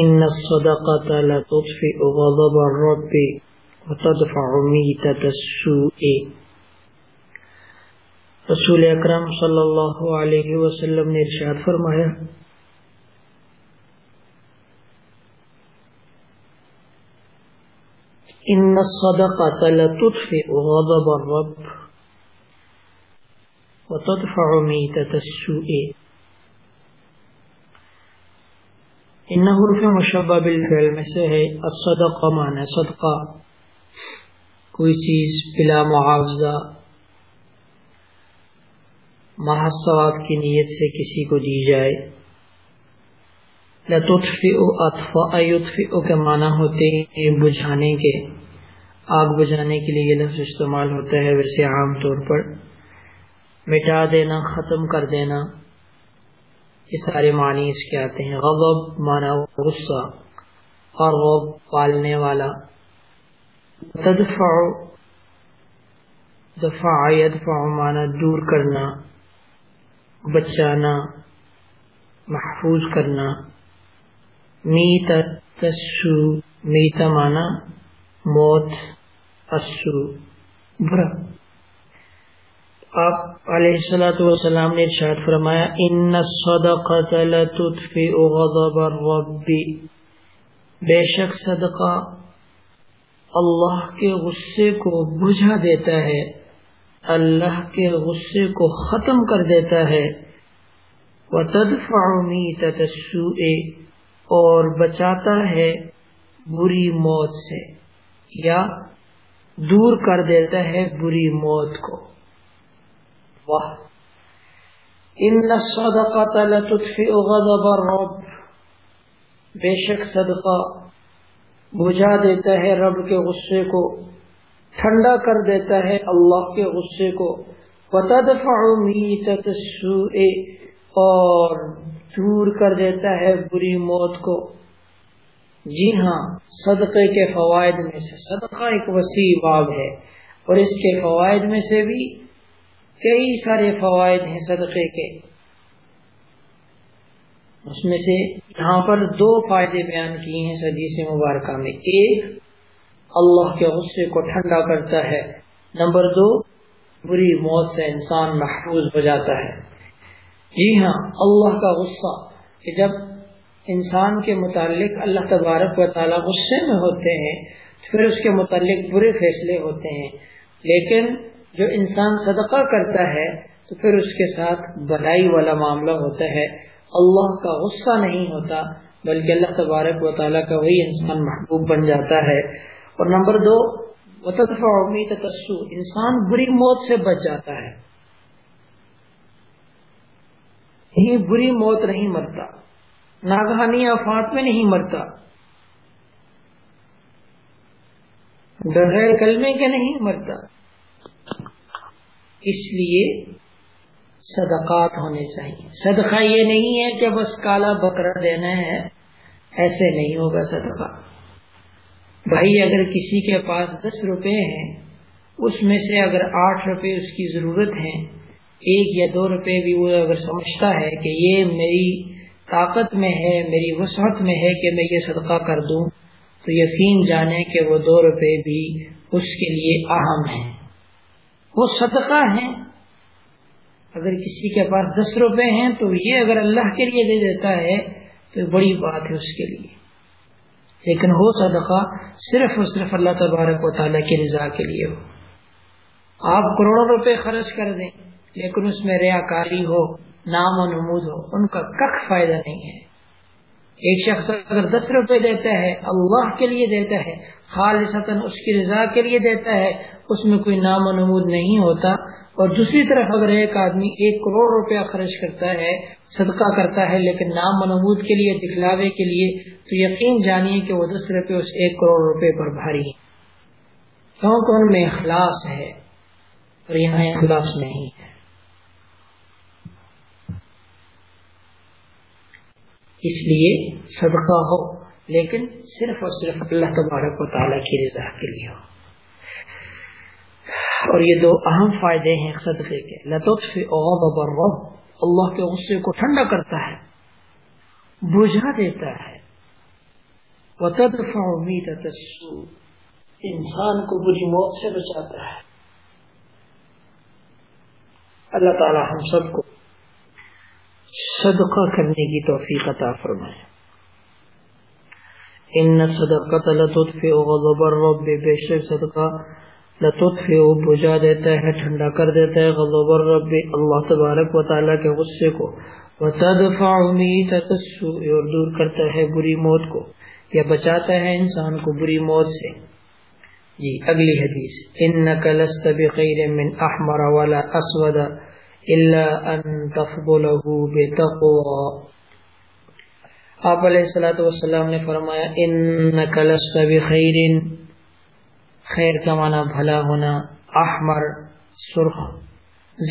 ان الصدقة لتطفئ غضب الرب وتدفع ميتة السوء. رسول اکرم صلی اللہ علیہ وسلم نے ارشاد فرمایا ان الصدقة لتطفئ غضب الرب وتدفع ميتة السوء. ان حروف مشبہ بالفعل میں سے ہے، الصدقہ معنی صدقہ۔ کوئی چیز بلا معاوضہ، محض کی نیت سے کسی کو دی جائے۔ لطفئ اطفاء کے معنی ہوتے ہیں بجھانے کے۔ آگ بجھانے کے لیے یہ لفظ استعمال ہوتا ہے ویسے عام طور پر۔ مٹا دینا، ختم کر دینا۔ یہ سارے معنی اس کے آتے ہیں۔ غضب مانا غصہ، اور غب پالنے والا۔ تدفع، دفع، یدفع مانا دور کرنا، بچانا، محفوظ کرنا۔ میت تسو میتا مانا موت، اسو، برا۔ آپ علیہ الصلوۃ والسلام نے ارشاد فرمایا، ان الصدقۃ لتطفئ غضب الرب. بے شک صدقہ اللہ کے غصے کو بجھا دیتا ہے، اللہ کے غصے کو ختم کر دیتا ہے۔ وتدفع میتۃ السوء، اور بچاتا ہے بری موت سے، یا دور کر دیتا ہے بری موت کو۔ ان الصدقه لتطفئ غضب الرب. بے شک صدقہ بجھا دیتا ہے رب کے غصے کو، ٹھنڈا کر دیتا ہے اللہ کے غصے کو. وتدفع میتۃ السوء، اور دور کر دیتا ہے بری موت کو. جی ہاں صدقے کے فوائد میں سے، صدقہ ایک وسیع باب ہے، اور اس کے فوائد میں سے بھی کئی سارے فوائد ہیں صدقے کے۔ اس میں سے یہاں پر دو فائدے بیان کیے ہیں حدیث مبارکہ میں۔ ایک، اللہ کے غصے کو ٹھنڈا کرتا ہے۔ نمبر دو، بری موت سے انسان محفوظ ہو جاتا ہے۔ جی ہاں اللہ کا غصہ کہ جب انسان کے متعلق اللہ تبارک و تعالیٰ غصے میں ہوتے ہیں پھر اس کے متعلق برے فیصلے ہوتے ہیں۔ لیکن جو انسان صدقہ کرتا ہے، تو پھر اس کے ساتھ بھلائی والا معاملہ ہوتا ہے۔ اللہ کا غصہ نہیں ہوتا، بلکہ اللہ تبارک و تعالیٰ کا وہی انسان محبوب بن جاتا ہے۔ اور نمبر دو امید تسو انسان بری موت سے بچ جاتا ہے۔ بری موت نہیں مرتا ناگہانی آفات میں نہیں مرتا۔ بغیر کلمے کے نہیں مرتا۔ اس لیے صدقات ہونے چاہیے۔ صدقہ یہ نہیں ہے کہ بس کالا بکرا دینا ہے، ایسے نہیں ہوگا صدقہ۔ بھائی، اگر کسی کے پاس دس روپے ہیں، اس میں سے اگر آٹھ روپے اس کی ضرورت ہے ایک یا دو روپے بھی وہ اگر سمجھتا ہے کہ یہ میری طاقت میں ہے، میری وسعت میں ہے کہ میں یہ صدقہ کر دوں، تو یقین جانے کہ وہ دو روپے بھی اس کے لیے اہم ہیں۔ وہ صدقہ ہیں۔ اگر کسی کے پاس دس روپے ہیں تو یہ اگر اللہ کے لیے دے دیتا ہے تو بڑی بات ہے اس کے لیے۔ لیکن ہو صدقہ صرف اور صرف اللہ تبارک و تعالیٰ کی رضا کے لیے ہو۔ آپ کروڑوں روپے خرچ کر دیں، لیکن اس میں ریا کاری ہو، نام و نمود ہو، ان کا کخ فائدہ نہیں ہے۔ ایک شخص اگر دس روپے دیتا ہے، اللہ کے لیے دیتا ہے، خالصتاً اس کی رضا کے لیے دیتا ہے اس میں کوئی نام و نمود نہیں ہوتا۔ اور دوسری طرف اگر ایک آدمی ایک کروڑ روپیہ خرچ کرتا ہے، صدقہ کرتا ہے، لیکن نام و نمود کے لیے، دکھلاوے کے لیے، تو یقین جانیے کہ وہ دس روپے اس ایک کروڑ روپے پر بھاری ہے کیونکہ ان میں اخلاص ہے اور یہاں اخلاص نہیں ہے۔ اس لیے صدقہ ہو، لیکن صرف اور صرف اللہ تبارک و تعالیٰ کی رضا کے لیے ہو۔ اور یہ دو اہم فائدے ہیں صدقے کے۔ لطف اللہ کے غصے کو ٹھنڈا کرتا ہے بجھا دیتا ہے۔ وتدفع میتة السوء۔ انسان کو بری موت سے بچاتا ہے۔ اللہ تعالی ہم سب کو صدقہ کرنے کی توفیق عطا فرمائے۔ ان صدقت لتطفئ غضب الرب۔ بے شک صدقہ لطفئ بجا دیتا ہے، ٹھنڈا کر دیتا ہے غضب الرب اللہ تبارک و تعالی کے غصے کو۔ وتدفع میتة السوء اور دور کرتا ہے بری موت کو۔ یا بچاتا ہے انسان کو بری موت سے۔ جی اگلی حدیث۔ انك لست بخير من احمر ولا اسود الا ان تفضله بتقوى۔ آپ علیہ الصلوۃ والسلام نے فرمایا انك لست بخير خیر کا معنی بھلا ہونا، احمر، سرخ،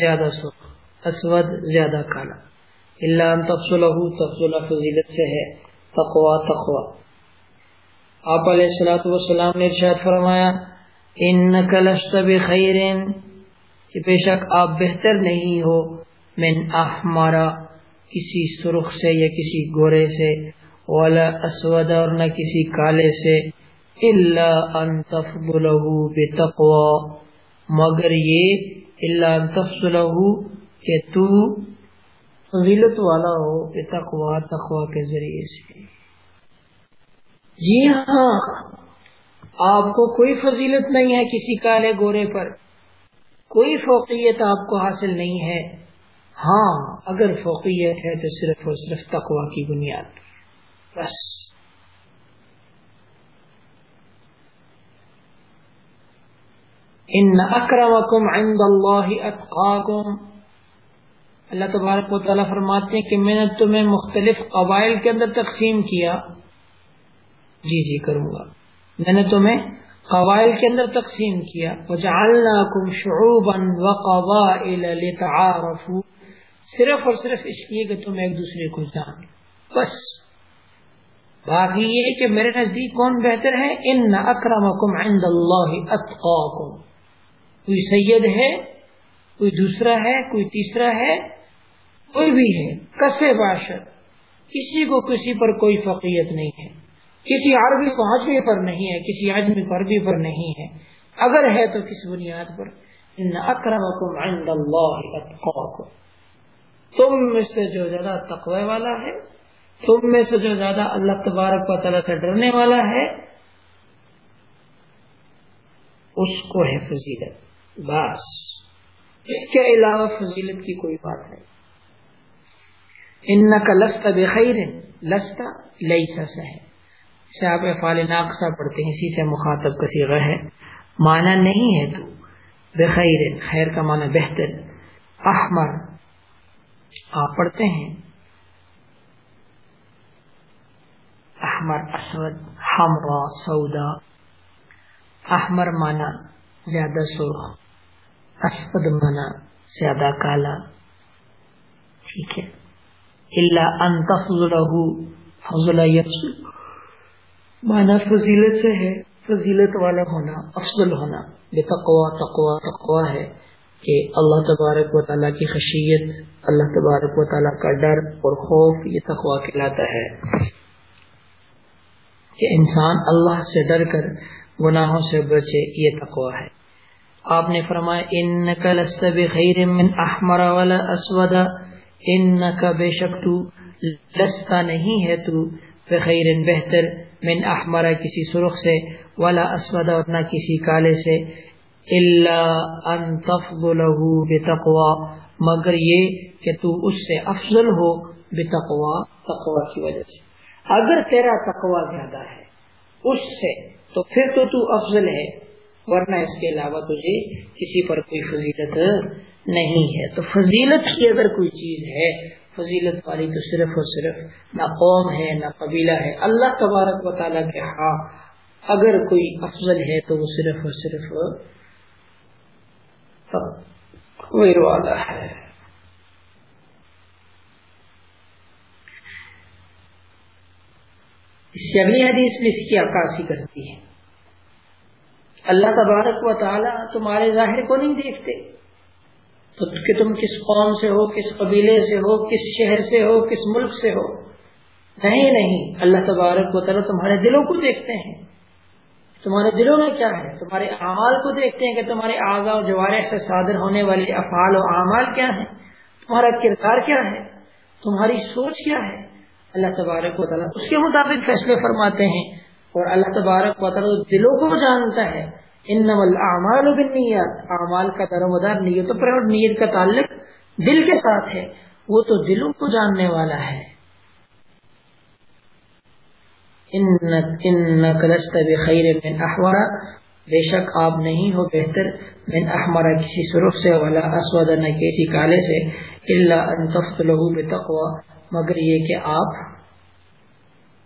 زیادہ سرخ، اسود، زیادہ کالا۔ الا ان تفضله تفضل فضیلت سے ہے، تقوی تقوی۔ آپ علیہ السلاۃ والسلام نے ارشاد فرمایا ان کلشت بخیر کہ بے شک آپ بہتر نہیں ہو، من احمارا کسی سرخ سے یا کسی گورے سے، ولا اسود اور نہ کسی کالے سے۔ اللہ ان تفضلہ بتقوی مگر یہ اللہ ان تفضلہ کہ تو فضیلت والا ہو بتقوی، تقوی کے ذریعے سے۔ جی ہاں آپ کو کوئی فضیلت نہیں ہے کسی کالے گورے پر۔ کوئی فوقیت آپ کو حاصل نہیں ہے۔ ہاں اگر فوقیت ہے تو صرف اور صرف تقوا کی بنیاد بس۔ ان اکرمکم عند اللہ اتقاکم۔ اللہ تبارک و تعالیٰ فرماتے ہیں کہ میں نے تمہیں مختلف قبائل کے اندر تقسیم کیا۔ جی جی کروں گا۔ میں نے تمہیں قبائل کے اندر تقسیم کیا۔ وجعلناکم شعوبا وقبائل لتعارفوا۔ صرف اور صرف اس لیے کہ تم ایک دوسرے کو جان۔ بس۔ باقی یہ کہ میرے نزدیک کون بہتر ہے؟ ان اکرمکم عند اللہ اتقاکم۔ کوئی سید ہے، کوئی دوسرا ہے، کوئی تیسرا ہے، کوئی بھی ہے، کسے باشد کسی کو کسی پر کوئی فقیت نہیں ہے۔ کسی عربی کو پر نہیں ہے، کسی عجمی پر بھی پر نہیں ہے۔ اگر ہے تو کس بنیاد پر؟ ان اکرمکم عند اللہ اتقاکم۔ تم میں سے جو زیادہ تقوی والا ہے، تم میں سے جو زیادہ اللہ تبارک و تعالیٰ سے ڈرنے والا ہے، اس کو ہے فضیلت۔ بس۔ اس کے علاوہ فضیلت کی کوئی بات نہیں۔ ان کا لستا بخیر لستا لئی سے ہے سے آپ افعال ناقصہ پڑھتے ہیں، اسی سے مخاطب کا سیغہ ہے۔ معنی نہیں ہے تو بخیر خیر کا معنی بہتر۔ احمر، آپ پڑھتے ہیں۔ احمر، اسود حمرا سودا احمر مانا زیادہ سرخ۔ اسود مانا زیادہ کالا۔ ٹھیک ہے۔ اللہ ان فضل مانا فضیلت سے ہے، فضیلت والا ہونا، افضل ہونا۔ بے تقوا تقوا تقوا ہے کہ اللہ تبارک و تعالیٰ کی خشیت، اللہ تبارک و تعالیٰ کا ڈر اور خوف یہ تقوا کہلاتا ہے۔ کہ انسان اللہ سے ڈر کر گناہوں سے بچے، یہ تقوا ہے۔ آپ نے فرمایا ان کا لست بخیر من احمر والا اسود. ان بے شک تو لستا نہیں ہے تو بخیر بہتر من احمر کسی سرخ سے ولا اسود اور نہ کسی کالے سے اللہ ان تفضله بتقوا مگر یہ کہ تو اس سے افضل ہو بتقوا تقوا کی وجہ سے۔ اگر تیرا تقوا زیادہ ہے، اس سے تو پھر تو تو افضل ہے۔ ورنہ اس کے علاوہ تجھے کسی پر کوئی فضیلت نہیں ہے۔ تو فضیلت کی اگر کوئی چیز ہے، فضیلت والی تو صرف اور صرف نہ قوم ہے، نہ قبیلہ ہے۔ اللہ تبارک و تعالیٰ کے ہاں اگر کوئی افضل ہے تو وہ صرف اور صرف والا ہے۔ اس سے اگلی حدیث میں اس کی عکاسی کرتی ہے اللہ تبارک و تعالیٰ تمہارے ظاہر کو نہیں دیکھتے۔ تو کہ تم کس قوم سے ہو، کس قبیلے سے ہو، کس شہر سے ہو، کس ملک سے ہو؟ نہیں نہیں۔ اللہ تبارک و تعالیٰ تمہارے دلوں کو دیکھتے ہیں۔ تمہارے دلوں میں کیا ہے؟ تمہارے اعمال کو دیکھتے ہیں کہ تمہارے اعضاء و جوارح سے صادر ہونے والے افعال و اعمال کیا ہیں؟ تمہارا کردار کیا ہے؟ تمہاری سوچ کیا ہے؟ اللہ تبارک و تعالیٰ اس کے مطابق فیصلے فرماتے ہیں۔ اور اللہ تبارک و تعالیٰ دلوں کو جانتا ہے ان اعمال و اعمال کا در مدار نیتوں پر اور نیت کا تعلق دل کے ساتھ ہے، وہ تو دلوں کو جاننے والا ہے۔ بخیر من احورا بے شک آپ نہیں ہو بہتر من احمرا کسی سرخ سے ولا اسود نہ کسی کالے سے اللہ ان تفتلہو بتقوی۔ مگر یہ کہ آپ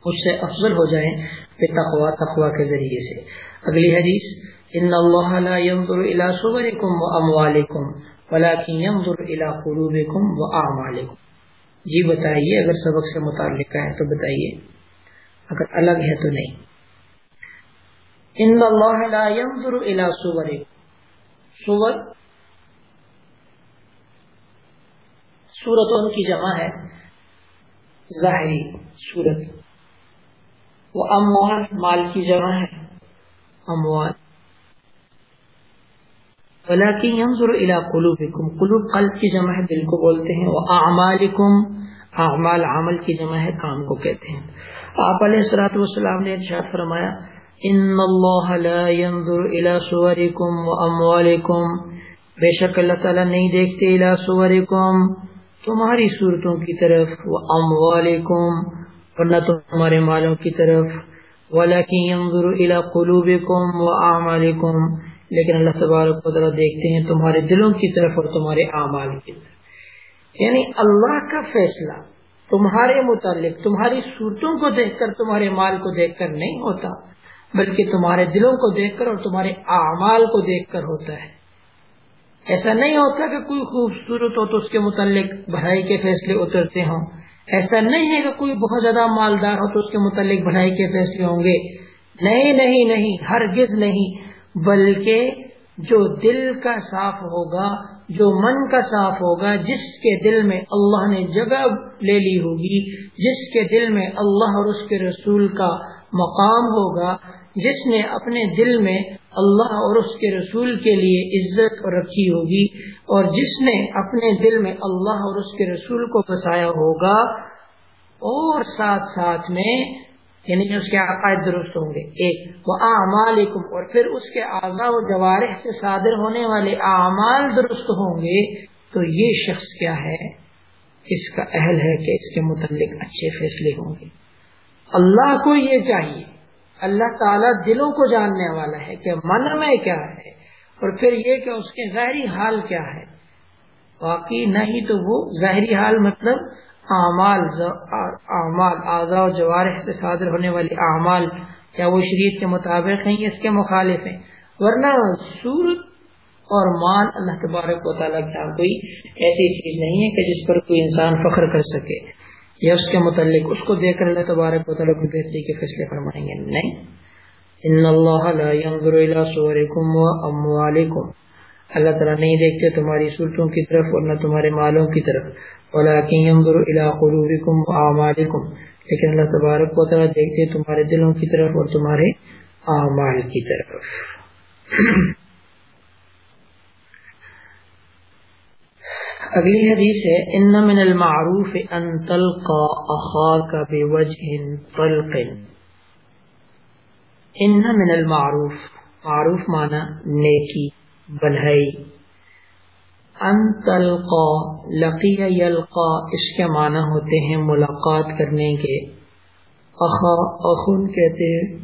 اس سے افضل ہو جائیں بتقوی، تقوی کے ذریعے سے۔ اگلی حدیث، ان اللہ لا ينظر الى صورکم و اموالکم ولكن ينظر الى قلوبکم و اعمالکم۔ جی بتائیے، اگر سبق سے متعلق ہے تو بتائیے۔ اگر الگ ہے تو نہیں۔ ان اللہ لا ينظر الى صور صور صورت ان کی جمع ہے، ظاہری صورت۔ وہ اموال، مال کی جمع ہے۔ اموال۔ ولكن ينظر الى قلوبكم۔ قلوب قلب کی جمع ہے، دل کو بولتے ہیں۔ وہ اعمالکم اعمال عمل کی جمع ہے، کام کو کہتے ہیں۔ آپ علیہ السلاۃ والسلام نے ارشاد فرمایا ان اللہ لا ينظر الى صورکم و بے شک اللہ تعالیٰ نہیں دیکھتے الى صورکم تمہاری صورتوں کی طرف۔ و اموالکم ورنہ تمہارے مالوں کی طرف۔ لیکن اللہ تبارک و تعالیٰ دیکھتے ہیں تمہارے دلوں کی طرف اور تمہارے اعمال کی طرف۔ یعنی اللہ کا فیصلہ تمہارے متعلق، تمہاری صورتوں کو دیکھ کر، تمہارے مال کو دیکھ کر نہیں ہوتا، بلکہ تمہارے دلوں کو دیکھ کر اور تمہارے اعمال کو دیکھ کر ہوتا ہے۔ ایسا نہیں ہوتا کہ کوئی خوبصورت ہو تو اس کے متعلق بھائی کے فیصلے اترتے ہوں۔ ایسا نہیں ہے کہ کوئی بہت زیادہ مالدار ہو تو اس کے متعلق بھائی کے فیصلے ہوں گے۔ نہیں نہیں نہیں، ہرگز نہیں، بلکہ جو دل کا صاف ہوگا، جو من کا صاف ہوگا، جس کے دل میں اللہ نے جگہ لے لی ہوگی، جس کے دل میں اللہ اور اس کے رسول کا مقام ہوگا، جس نے اپنے دل میں اللہ اور اس کے رسول کے لیے عزت رکھی ہوگی اور جس نے اپنے دل میں اللہ اور اس کے رسول کو بسایا ہوگا، اور ساتھ ساتھ میں یعنی اس کے عقائد درست ہوں گے، ایک، وہ اعمال اور پھر اس کے اعضاء و جوارح سے صادر ہونے والے اعمال درست ہوں گے، تو یہ شخص کیا ہے؟ اس کا اہل ہے کہ اس کے متعلق اچھے فیصلے ہوں گے۔ اللہ کو یہ چاہیے، اللہ تعالیٰ دلوں کو جاننے والا ہے کہ من میں کیا ہے۔ اور پھر یہ کہ اس کے ظاہری حال کیا ہے؟ باقی نہیں تو وہ ظاہری حال مطلب اعمال اعمال، اعضاء و جوارح سے صادر ہونے والی اعمال، کیا وہ شریعت کے مطابق ہیں اس کے مخالف ہیں؟ ورنہ صورت اور مان اللہ تبارک و تعالیٰ کا کوئی ایسی چیز نہیں ہے کہ جس پر کوئی انسان فخر کر سکے یا اس کے متعلق اس کو دیکھ کر اللہ تبارک و تعالیٰ کو بہتری کے فیصلے فرمائیں گے۔ نہیں۔ ان اللہ لا ينظر الى صورکم و اموالکم اللہ تعالیٰ نہیں دیکھتے تمہاری صورتوں کی طرف اور نہ تمہارے مالوں کی طرف۔ ولكن ينظر الى قلوبكم واعمالكم لیکن اللہ تبارک و تعالی دیکھتے تمہارے دلوں کی طرف اور تمہارے اعمال کی طرف۔ اگلی حدیث ہے ان من المعروف ان تلقى اخاك بوجه طلق. ان من المعروف، معروف معنی نیکی، بلہائی۔ ان تلقا، لقی یلقا، اس کے معنی ہوتے ہیں ملاقات کرنے کے۔ اخا، اخن کہتے ہیں۔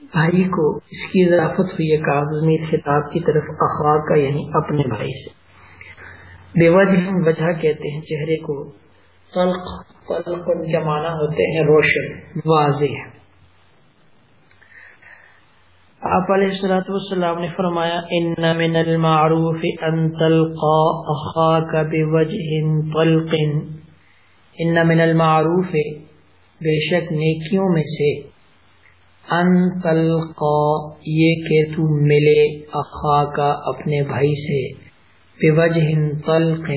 بھائی کو اس کی اضافت ہوئی ہے کاغذی خطاب کی طرف اخوا کا یعنی اپنے بھائی سے۔ بے وجہ وجہ کہتے ہیں چہرے کو۔ تلق تلق ان کے معنی ہوتے ہیں روشن، واضح۔ آپ علیہ الصلوۃ والسلام نے فرمایا ان من المعروف ان تلقى اخاك بوجه طلق۔ ان من المعروف بے شک نیکیوں میں سے ان تلقى، یہ کہ تو ملے اخا کا اپنے بھائی سے بوجه طلق،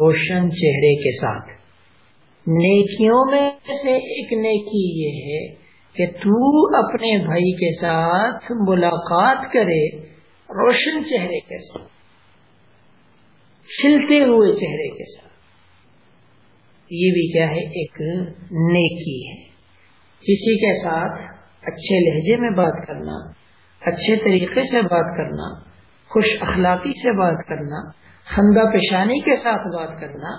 روشن چہرے کے ساتھ۔ نیکیوں میں سے ایک نیکی یہ ہے کہ تو اپنے بھائی کے ساتھ ملاقات کرے روشن چہرے کے ساتھ کھلتے ہوئے چہرے کے ساتھ۔ یہ بھی کیا ہے؟ ایک نیکی ہے۔ کسی کے ساتھ اچھے لہجے میں بات کرنا، اچھے طریقے سے بات کرنا، خوش اخلاقی سے بات کرنا، خندہ پیشانی کے ساتھ بات کرنا،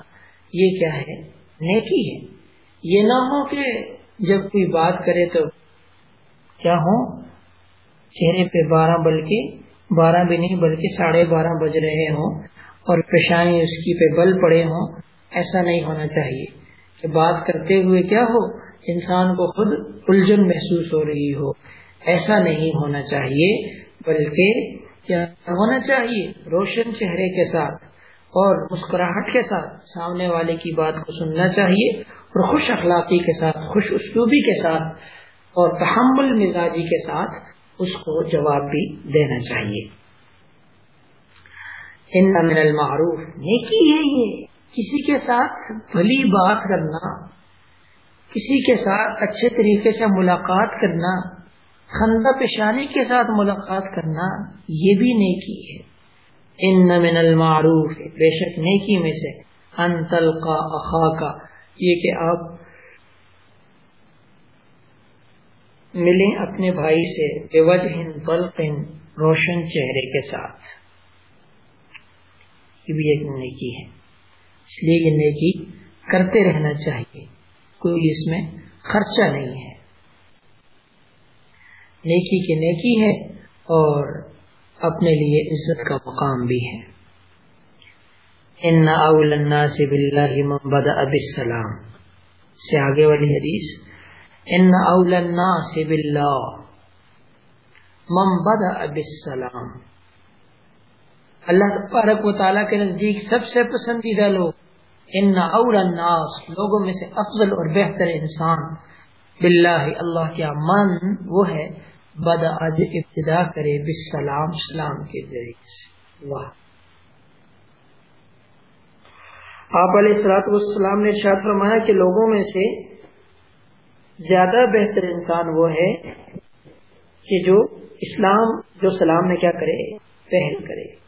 یہ کیا ہے؟ نیکی ہے۔ یہ نہ ہو کہ جب کوئی بات کرے تو کیا ہو؟ چہرے پہ بارہ بلکہ، بارہ بھی نہیں بلکہ ساڑھے بارہ بج رہے ہوں اور پیشانی اس کی پہ بل پڑے ہوں، ایسا نہیں ہونا چاہیے کہ بات کرتے ہوئے کیا ہو؟ انسان کو خود الجھن محسوس ہو رہی ہو۔ ایسا نہیں ہونا چاہیے، بلکہ کیا ہونا چاہیے؟ روشن چہرے کے ساتھ۔ اور مسکراہٹ کے ساتھ سامنے والے کی بات کو سننا چاہیے اور خوش اخلاقی کے ساتھ، خوش اسلوبی کے ساتھ اور تحمل مزاجی کے ساتھ اس کو جواب بھی دینا چاہیے۔ ان من المعروف، نیکی ہے یہ۔ کسی کے ساتھ بھلی بات کرنا، کسی کے ساتھ اچھے طریقے سے ملاقات کرنا، خندہ پیشانی کے ساتھ ملاقات کرنا، یہ بھی نیکی ہے۔ ان من المعروف، بے شک نیکی میں سے انتل کا اخا کا یہ کہ آپ ملیں اپنے بھائی سے بے وجہ بلقن روشن چہرے کے ساتھ۔ یہ بھی ایک نیکی ہے۔ اس لیے یہ نیکی کرتے رہنا چاہیے۔ کوئی اس میں خرچہ نہیں ہے۔ نیکی کی نیکی ہے اور اپنے لیے عزت کا مقام بھی ہے۔ ان اول الناس باللہ من بدا بالسلام۔ سے آگے والی حدیث، ان اول الناس باللہ من بدا بالسلام۔ اللہ تبارک و تعالیٰ کے نزدیک سب سے پسندیدہ لوگ، ان اول الناس لوگوں میں سے افضل اور بہتر انسان باللہ اللہ کیا من وہ ہے بد آج ابتدا کرے بالسلام، سلام کے ذریعے سے۔ واہ۔ آپ علیہ السلاط والسلام نے ارشاد فرمایا کہ لوگوں میں سے زیادہ بہتر انسان وہ ہے کہ جو اسلام، جو سلام میں کیا کرے، پہل کرے۔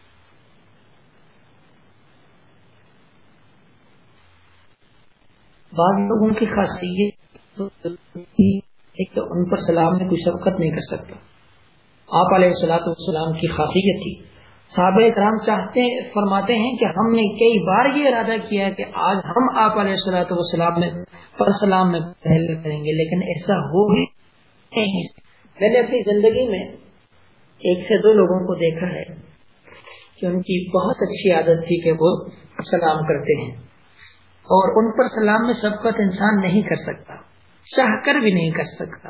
بعض لوگوں کی خاصیت ان پر سلام میں کوئی شفقت نہیں کر سکتا آپ علیہ السلاۃ والسلام کی خاصیت تھی۔ صحابہ اکرام چاہتے فرماتے ہیں کہ ہم نے کئی بار یہ ارادہ کیا کہ آج ہم آپ علیہ السلاۃ والسلام میں پر سلام میں پہلے کریں گے، لیکن ایسا ہو بھی میں نے اپنی زندگی میں ایک سے دو لوگوں کو دیکھا ہے کہ ان کی بہت اچھی عادت تھی کہ وہ سلام کرتے ہیں۔ اور ان پر سلام میں سبقت انسان نہیں کر سکتا۔ چاہ کر بھی نہیں کر سکتا۔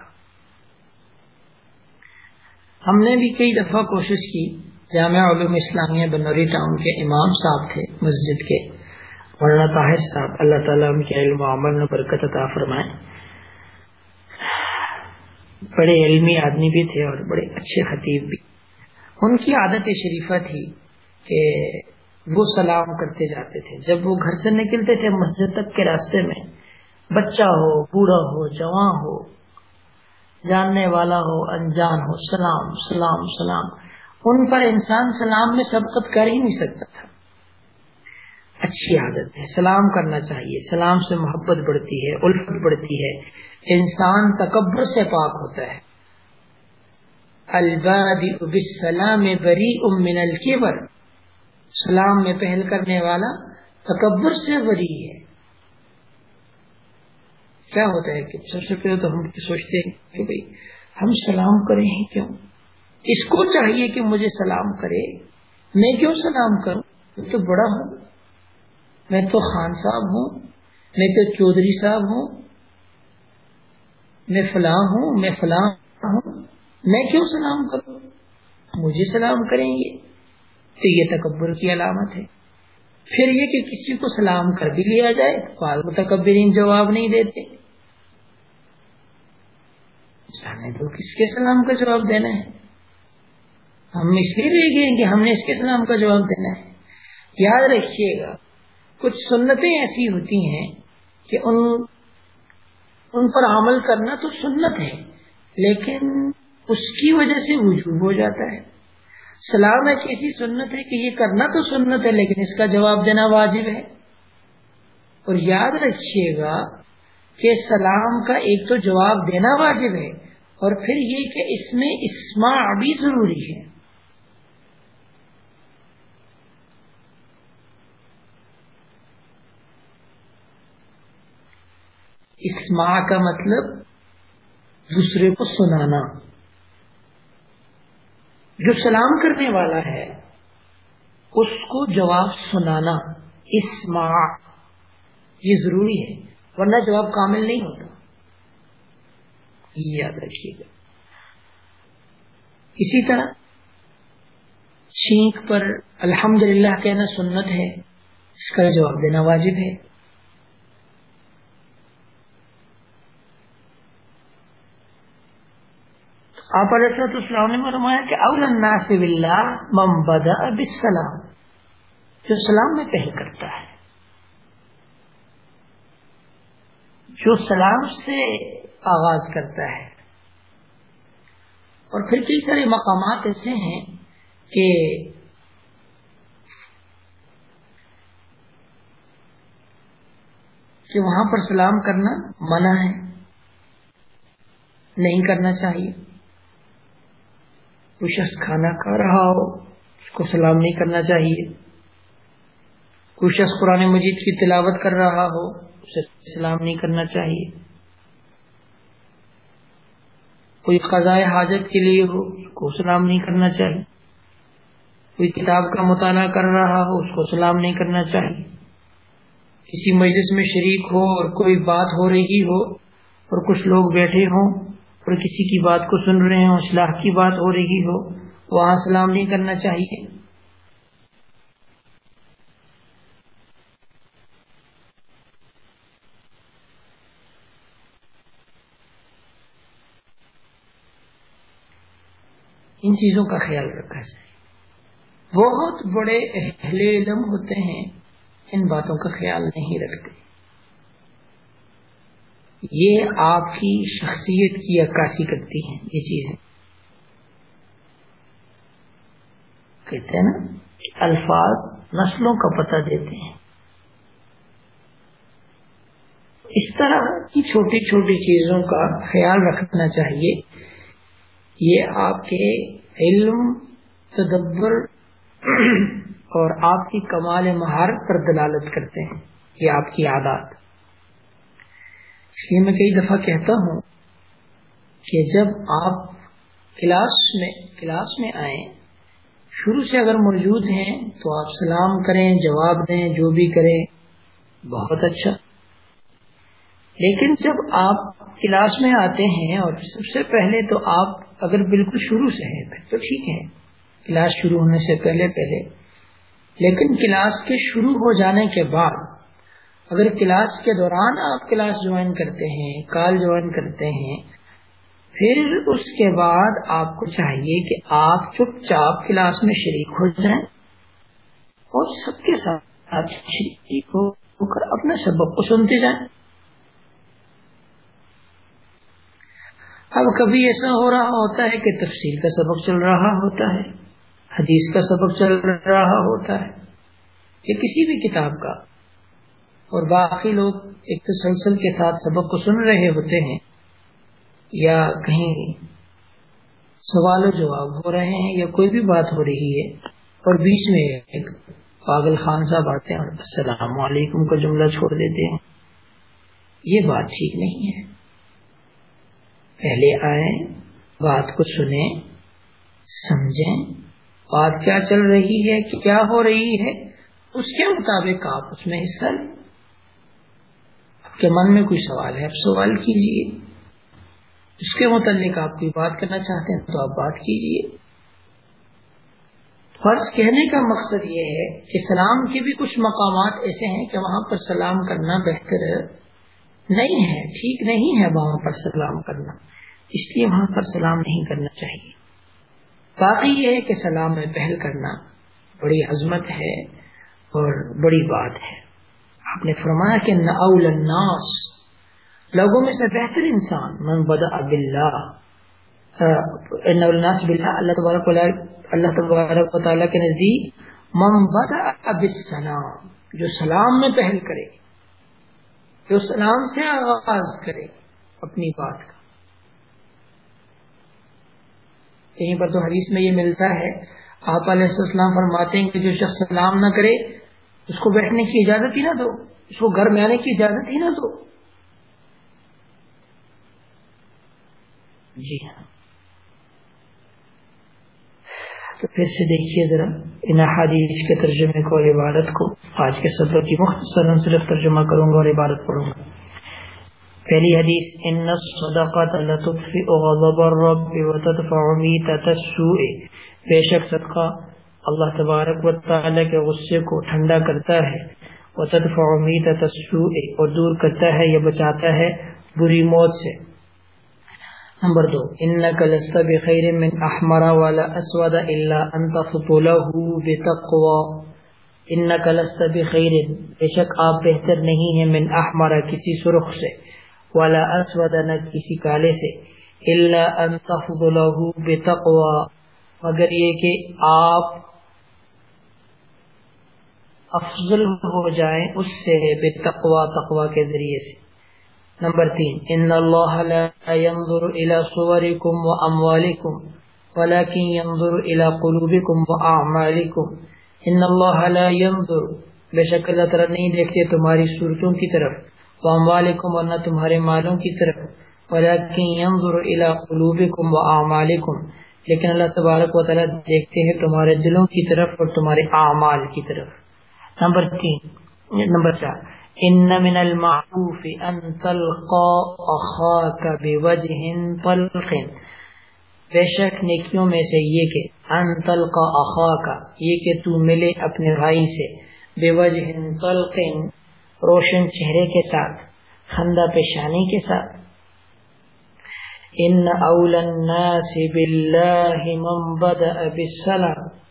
ہم نے بھی کئی دفعہ کوشش کی جامعہ علوم اسلامیہ بنوری ٹاؤن کے امام صاحب تھے، مسجد کے۔ مولانا طاہر صاحب، اللہ تعالیٰ ان کے علم و عمل میں برکت عطا فرمائے۔ بڑے علمی آدمی بھی تھے اور بڑے اچھے خطیب بھی۔ ان کی عادت شریفہ تھی کہ وہ سلام کرتے جاتے تھے۔ جب وہ گھر سے نکلتے تھے مسجد تک کے راستے میں بچہ ہو، بوڑھا ہو، جوان ہو، جاننے والا ہو، انجان ہو، سلام سلام سلام۔ ان پر انسان سلام میں سبقت کر ہی نہیں سکتا تھا۔ اچھی عادت ہے، سلام کرنا چاہیے۔ سلام سے محبت بڑھتی ہے، الفت بڑھتی ہے۔ انسان تکبر سے پاک ہوتا ہے۔ السلام بری من الکبر۔ سلام میں پہل کرنے والا تکبر سے بری ہے۔ کیا ہوتا ہے کہ سب سے پہلے تو ہم سوچتے ہیں کہ بھائی، ہم سلام کریں ہی کیوں؟ اس کو چاہیے کہ مجھے سلام کرے، میں کیوں سلام کروں؟ میں تو بڑا ہوں، میں تو خان صاحب ہوں، میں تو چودھری صاحب ہوں، میں فلاں ہوں، میں فلاں ہوں، میں کیوں سلام کروں؟ مجھے سلام کریں گے تو یہ تکبر کی علامت ہے۔ پھر یہ کہ کسی کو سلام کر بھی لیا جائے تو متکبرین جواب نہیں دیتے۔ جانے تو کس کے سلام کا جواب دینا ہے؟ ہم اس لیے بھی گئے کہ ہم نے اس کے سلام کا جواب دینا ہے۔ یاد رکھیے گا، کچھ سنتیں ایسی ہوتی ہیں کہ ان ان پر عمل کرنا تو سنت ہے، لیکن اس کی وجہ سے وجوب ہو جاتا ہے۔ سلام ایک ایسی سنت ہے کہ یہ کرنا تو سنت ہے، لیکن اس کا جواب دینا واجب ہے۔ اور یاد رکھیے گا کہ سلام کا ایک تو جواب دینا واجب ہے اور پھر یہ کہ اس میں اسما بھی ضروری ہے۔ اسما کا مطلب دوسرے کو سنانا۔ جو سلام کرنے والا ہے، اس کو جواب سنانا۔ اسما یہ ضروری ہے۔ ورنہ جواب کامل نہیں ہوتا۔ یہ یاد رکھیے گا۔ اسی طرح چھینک پر الحمدللہ کہنا سنت ہے، اس کا جواب دینا واجب ہے۔ آپ علیہ السلام نے فرمایا کہ اول الناس باللہ من بدا بالسلام، جو سلام میں پہل کرتا ہے۔ جو سلام سے آغاز کرتا ہے۔ اور پھر کئی سارے مقامات ایسے ہیں کہ کہ وہاں پر سلام کرنا منع ہے، نہیں کرنا چاہیے۔ کوئی شخص کھانا کھا رہا ہو، اس کو سلام نہیں کرنا چاہیے۔ کوئی شخص قرآن مجید کی تلاوت کر رہا ہو اسے سلام نہیں کرنا چاہیے۔ کوئی قضاء حاجت کے لیے ہو، اس کو سلام نہیں کرنا چاہیے۔ کوئی کتاب کا مطالعہ کر رہا ہو، اس کو سلام نہیں کرنا چاہیے۔ کسی مجلس میں شریک ہو اور کوئی بات ہو رہی ہو اور کچھ لوگ بیٹھے ہوں اور کسی کی بات کو سن رہے ہوں، اصلاح کی بات ہو رہی ہو، وہاں سلام نہیں کرنا چاہیے۔ ان چیزوں کا خیال رکھا جائے۔ بہت بڑے اہل علم ہوتے ہیں، ان باتوں کا خیال نہیں رکھتے۔ یہ آپ کی شخصیت کی عکاسی کرتی ہیں، یہ چیزیں کہتے ہیں نا، الفاظ نسلوں کا پتہ دیتے ہیں۔ اس طرح کی چھوٹی چھوٹی چیزوں کا خیال رکھنا چاہیے۔ یہ آپ کے علم، تدبر اور آپ کی کمال مہارت پر دلالت کرتے ہیں، یہ آپ کی عادات۔ اس لیے میں کئی دفعہ کہتا ہوں کہ جب آپ کلاس میں کلاس میں آئیں، شروع سے اگر موجود ہیں تو آپ سلام کریں، جواب دیں، جو بھی کریں، بہت اچھا۔ لیکن جب آپ کلاس میں آتے ہیں اور سب سے پہلے تو آپ اگر بالکل شروع سے ہیں، پھر تو ٹھیک ہے کلاس شروع ہونے سے پہلے پہلے۔ لیکن کلاس کے شروع ہو جانے کے بعد، اگر کلاس کے دوران آپ کلاس جوائن کرتے ہیں، کال جوائن کرتے ہیں، پھر اس کے بعد آپ کو چاہیے کہ آپ چپ چاپ کلاس میں شریک ہو جائیں اور سب کے ساتھ شریک ہو کر اپنے سبق کو سنتے جائیں۔ اب کبھی ایسا ہو رہا ہوتا ہے کہ تفصیل کا سبق چل رہا ہوتا ہے، حدیث کا سبق چل رہا ہوتا ہے یا کسی بھی کتاب کا۔ اور باقی لوگ ایک تسلسل کے ساتھ سبق کو سن رہے ہوتے ہیں یا کہیں سوال و جواب ہو رہے ہیں یا کوئی بھی بات ہو رہی ہے اور بیچ میں ایک پاگل خان صاحب آتے ہیں السلام علیکم کا جملہ چھوڑ دیتے ہیں۔ یہ بات ٹھیک نہیں ہے۔ پہلے آئیں، بات کو سنیں، سمجھیں۔ بات کیا چل رہی ہے، کیا ہو رہی ہے؟ اس کے مطابق آپ اس میں حصہ لیں۔ کے من میں کوئی سوال ہے، آپ سوال کیجیے۔ اس کے متعلق آپ کوئی بات کرنا چاہتے ہیں تو آپ بات کیجیے۔ فرض کہنے کا مقصد یہ ہے کہ سلام کے بھی کچھ مقامات ایسے ہیں کہ وہاں پر سلام کرنا بہتر نہیں ہے، ٹھیک نہیں ہے وہاں پر سلام کرنا۔ اس لیے وہاں پر سلام نہیں کرنا چاہیے۔ باقی یہ ہے کہ سلام میں پہل کرنا بڑی عظمت ہے اور بڑی بات ہے۔ آپ نے فرمایا کہ اول الناس۔ لوگوں میں سے بہتر انسان، من بدا باللہ۔ الناس باللہ، اللہ تبارک اللہ تبارک و تعالیٰ کے نزدیک، من بدا بالسلام۔ جو سلام میں پہل کرے جو سلام سے آغاز کرے اپنی بات کا۔ کہیں پر تو حدیث میں یہ ملتا ہے، آپ علیہ السلام فرماتے ہیں کہ جو شخص سلام نہ کرے، اس کو بیٹھنے کی اجازت ہی نہ دو، اس کو گھر میں آنے کی اجازت ہی نہ دو۔ جی ہاں۔ تو پھر سے دیکھیے ذرا، ان حادیث کے ترجمے کو اور عبادت کو۔ آج کے صدر کی مختصر صرف ترجمہ کروں گا اور عبادت پڑھوں گا۔ پہلی حدیث ان الصدقات لتطفئ غضب الرب وتدفع میتة السوء بے شک صدقہ اللہ تبارک و تعالی کے غصے کو ٹھنڈا کرتا ہے۔ وتدفع میتة السوء اور دور کرتا ہے یا بچاتا ہے بری موت سے۔ نمبر دو انك لست بخير من احمر ولا اسود الا ان تفضله بتقوى انك لست بخير بے آپ بہتر نہیں ہیں من احمر کسی سرخ سے ولا اسود نہ کسی کالے سے، الا ان تفضله بتقوى مگر یہ کہ آپ افضل ہو جائیں اس سے بتقوى تقوى کے ذریعے سے۔ نمبر تین، ان اللہ لا ينظر الى صوركم واموالكم ولكن ينظر الى قلوبكم واعمالكم ان اللہ لا ينظر بے شک اللہ تعالی نہیں دیکھتے تمہاری صورتوں کی طرف واموالكم اور نہ تمہارے مالوں کی طرف۔ ولكن ينظر الى قلوبكم واعمالكم لیکن اللہ تبارک و تعالی دیکھتے ہیں تمہارے دلوں کی طرف اور تمہارے اعمال کی طرف۔ نمبر تین، نمبر چار ان من المعروف ان تلقى اخاك بوجه طلق. بے شک نیکیوں میں سے یہ کہ ان تلقى اخاك یہ کہ تو ملے اپنے بھائی سے بوجه طلق، روشن چہرے کے ساتھ، خندہ پیشانی کے ساتھ. ان اول الناس بالله من بدأ بالسلام.